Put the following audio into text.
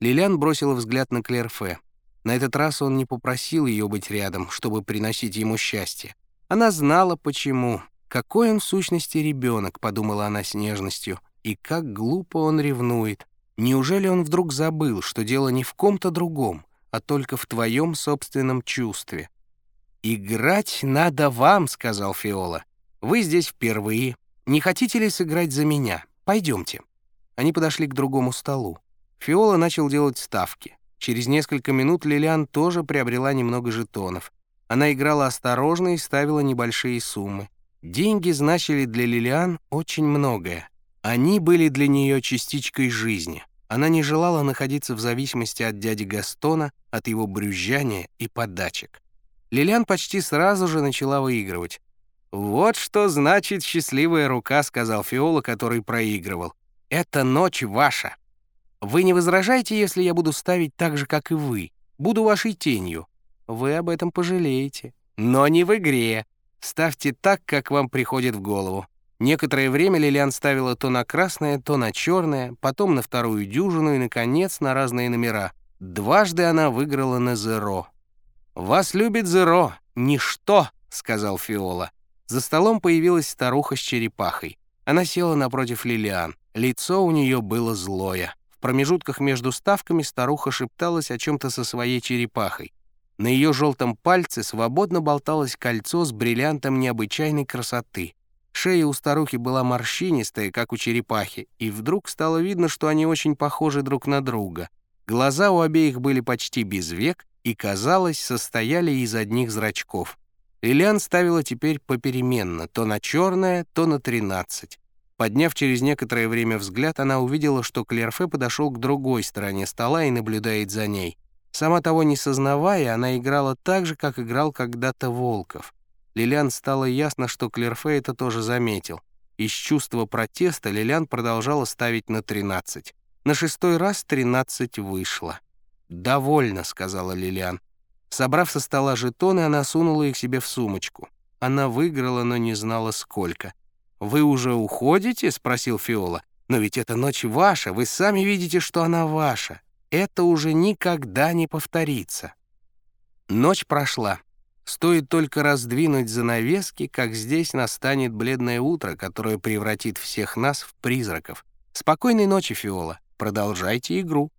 Лилиан бросила взгляд на Клерфе. На этот раз он не попросил ее быть рядом, чтобы приносить ему счастье. Она знала, почему. «Какой он в сущности ребенок», — подумала она с нежностью, «и как глупо он ревнует. Неужели он вдруг забыл, что дело не в ком-то другом, а только в твоем собственном чувстве?» «Играть надо вам», — сказал Фиола. «Вы здесь впервые. Не хотите ли сыграть за меня? Пойдемте». Они подошли к другому столу. Фиола начал делать ставки. Через несколько минут Лилиан тоже приобрела немного жетонов. Она играла осторожно и ставила небольшие суммы. Деньги значили для Лилиан очень многое. Они были для нее частичкой жизни. Она не желала находиться в зависимости от дяди Гастона, от его брюзжания и подачек. Лилиан почти сразу же начала выигрывать. «Вот что значит счастливая рука», — сказал Фиола, который проигрывал. «Эта ночь ваша. Вы не возражаете, если я буду ставить так же, как и вы? Буду вашей тенью. Вы об этом пожалеете. Но не в игре. Ставьте так, как вам приходит в голову. Некоторое время Лилиан ставила то на красное, то на черное, потом на вторую дюжину и, наконец, на разные номера. Дважды она выиграла на зеро. «Вас любит зеро, ничто», — сказал Фиола. За столом появилась старуха с черепахой. Она села напротив Лилиан. Лицо у нее было злое. В промежутках между ставками старуха шепталась о чем-то со своей черепахой. На ее желтом пальце свободно болталось кольцо с бриллиантом необычайной красоты. Шея у старухи была морщинистая, как у черепахи, и вдруг стало видно, что они очень похожи друг на друга. Глаза у обеих были почти без век и, казалось, состояли из одних зрачков. Лилиан ставила теперь попеременно, то на черное, то на тринадцать. Подняв через некоторое время взгляд, она увидела, что Клерфе подошел к другой стороне стола и наблюдает за ней. Сама того не сознавая, она играла так же, как играл когда-то Волков. Лилиан стало ясно, что Клерфе это тоже заметил. Из чувства протеста Лилиан продолжала ставить на 13. На шестой раз 13 вышло. «Довольно», — сказала Лилиан. Собрав со стола жетоны, она сунула их себе в сумочку. Она выиграла, но не знала сколько. «Вы уже уходите?» — спросил Фиола. «Но ведь эта ночь ваша, вы сами видите, что она ваша это уже никогда не повторится. Ночь прошла. Стоит только раздвинуть занавески, как здесь настанет бледное утро, которое превратит всех нас в призраков. Спокойной ночи, Фиола. Продолжайте игру.